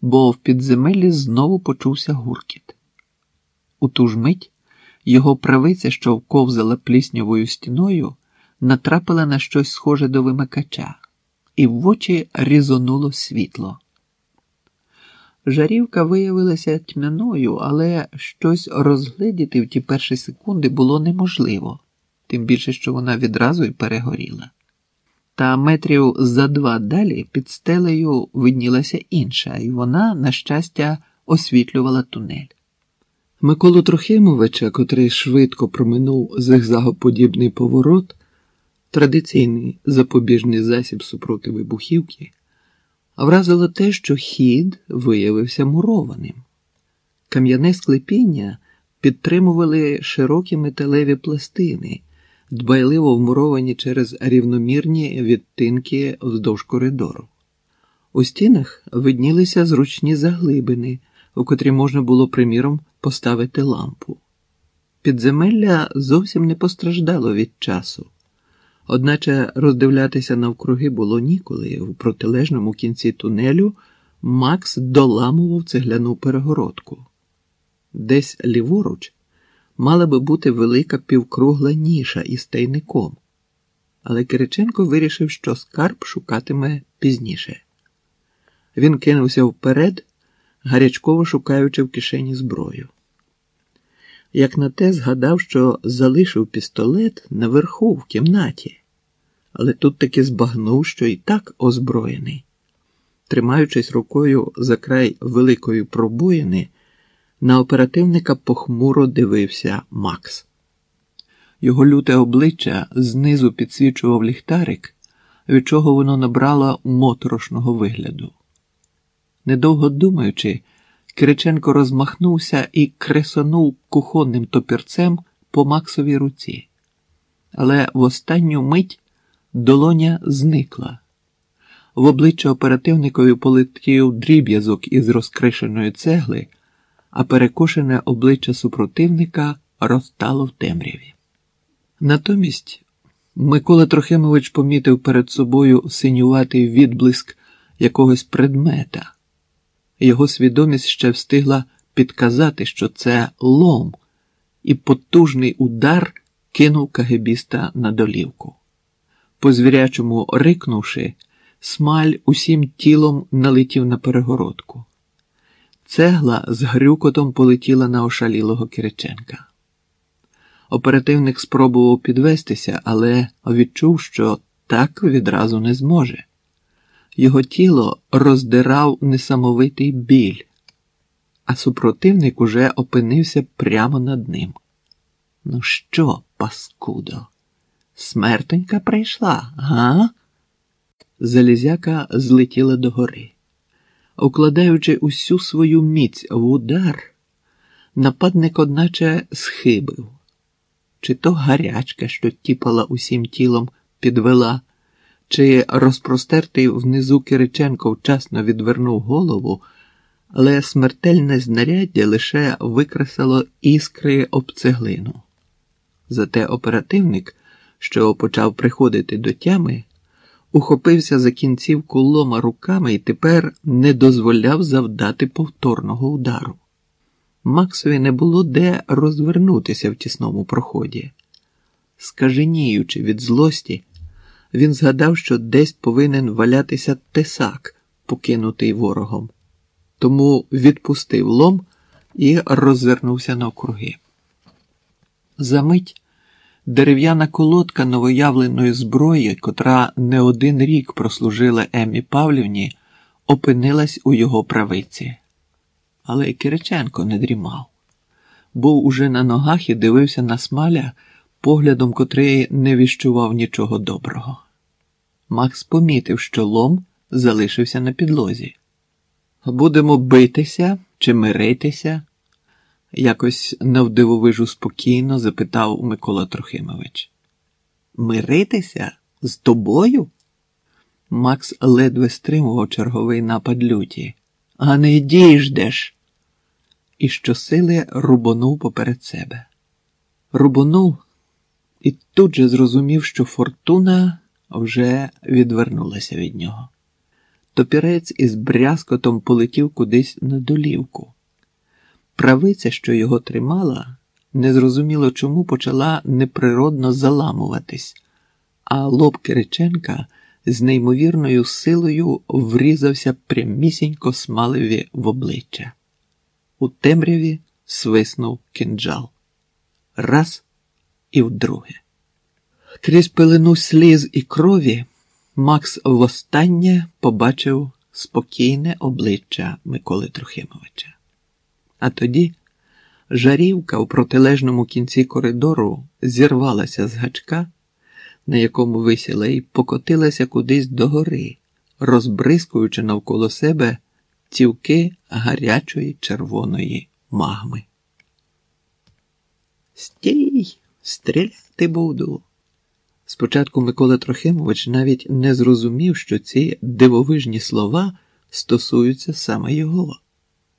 бо в підземеллі знову почувся гуркіт. У ту ж мить його правиця, що вковзала пліснявою стіною, натрапила на щось схоже до вимикача, і в очі різонуло світло. Жарівка виявилася тьмяною, але щось розгледіти в ті перші секунди було неможливо, тим більше, що вона відразу й перегоріла. Та метрів за два далі під стелею виднілася інша, і вона, на щастя, освітлювала тунель. Миколу Трохимовича, котрий швидко проминув зигзагоподібний поворот, традиційний запобіжний засіб супроти вибухівки, вразило те, що хід виявився мурованим. Кам'яне склепіння підтримували широкі металеві пластини, дбайливо вмуровані через рівномірні відтинки вздовж коридору. У стінах виднілися зручні заглибини, у котрі можна було, приміром, поставити лампу. Підземелля зовсім не постраждало від часу, одначе роздивлятися навкруги було ніколи. В протилежному кінці тунелю Макс доламував цегляну перегородку. Десь ліворуч мала би бути велика півкругла ніша із тайником, але Кириченко вирішив, що скарб шукатиме пізніше. Він кинувся вперед, гарячково шукаючи в кишені зброю. Як на те, згадав, що залишив пістолет наверху в кімнаті, але тут таки збагнув, що і так озброєний. Тримаючись рукою за край великої пробоїни, на оперативника похмуро дивився Макс. Його люте обличчя знизу підсвічував ліхтарик, від чого воно набрало моторошного вигляду. Недовго думаючи, Кириченко розмахнувся і кресонув кухонним топірцем по Максовій руці. Але в останню мить долоня зникла. В обличчя оперативникові полетів дріб'язок із розкришеної цегли, а перекошене обличчя супротивника розтало в темряві. Натомість Микола Трохимович помітив перед собою синюватий відблиск якогось предмета. Його свідомість ще встигла підказати, що це лом, і потужний удар кинув кагебіста на долівку. По звірячому рикнувши, смаль усім тілом налетів на перегородку. Цегла з грюкотом полетіла на ошалілого Кириченка. Оперативник спробував підвестися, але відчув, що так відразу не зможе. Його тіло роздирав несамовитий біль, а супротивник уже опинився прямо над ним. Ну що, паскудо, смертенька прийшла, га? Залізяка злетіла догори. Укладаючи усю свою міць в удар, нападник, одначе, схибив, чи то гарячка, що тіпала усім тілом, підвела чи розпростертий внизу Кириченко вчасно відвернув голову, але смертельне знаряддя лише викресало іскри об цеглину. Зате оперативник, що почав приходити до тями, ухопився за кінцівку лома руками і тепер не дозволяв завдати повторного удару. Максові не було де розвернутися в тісному проході. Скаженіючи від злості, він згадав, що десь повинен валятися тесак, покинутий ворогом, тому відпустив лом і розвернувся навкруги. Замить дерев'яна колодка новоявленої зброї, котра не один рік прослужила Емі Павлівні, опинилась у його правиці. Але Кириченко не дрімав. Був уже на ногах і дивився на смаля, поглядом котрий не віщував нічого доброго. Макс помітив, що лом залишився на підлозі. Будемо битися чи миритися? Якось навдивовижу спокійно запитав Микола Трохимович. Миритися з тобою? Макс ледве стримував черговий напад люті. А не діждеш. І щосили рубонув поперед себе. Рубонув і тут же зрозумів, що фортуна вже відвернулася від нього. топірець із брязкотом полетів кудись на долівку. Правиця, що його тримала, незрозуміло чому почала неприродно заламуватись, а лоб Кириченка з неймовірною силою врізався прямісінько смаливі в обличчя. У темряві свиснув кинджал. Раз і вдруге. Крізь пелену сліз і крові Макс востаннє побачив спокійне обличчя Миколи Трохимовича. А тоді жарівка у протилежному кінці коридору зірвалася з гачка, на якому висіла, і покотилася кудись догори, розбризкуючи навколо себе цівки гарячої червоної магми. Стій, стріляти буду. Спочатку Микола Трохимович навіть не зрозумів, що ці дивовижні слова стосуються саме його.